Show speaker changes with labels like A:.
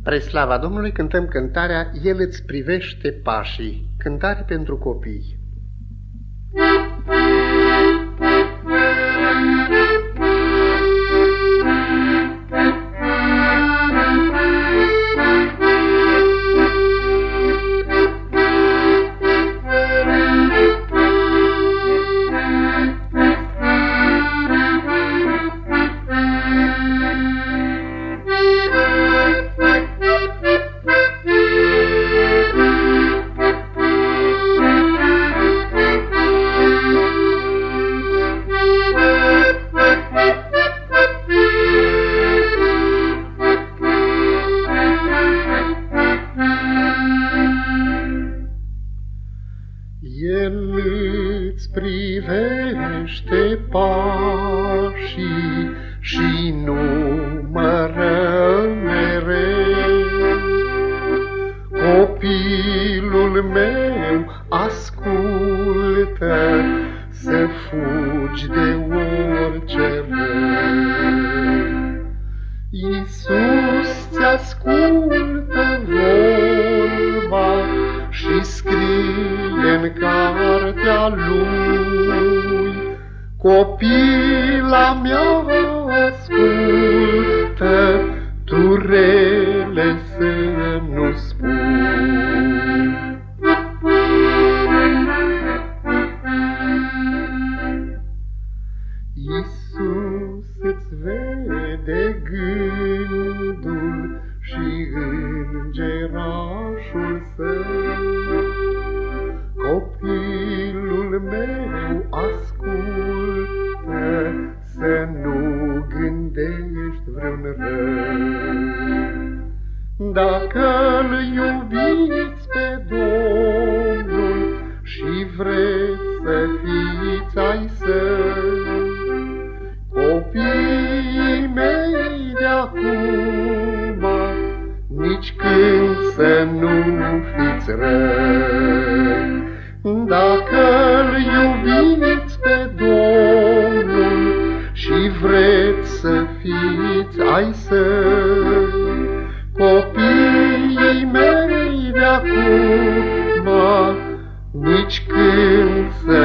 A: Spre slava Domnului cântăm cântarea El îți privește pașii, cântare pentru copii. El îți privește pașii și numără mereu. Copilul meu ascultă să fugi de orice rău. Cartea lui. Copila mea ascultă, tu rele să nu spui. Iisus îți vede gândul și îngerașul său. Copilul meu ascultă, să nu gândești vreun rău. Dacă-L iubiți pe Domnul și vreți să fiți ai săi, Copiii mei de acum, nici când să nu fiți răi. Fiți ai săi, Copiii mei de acum, nici când să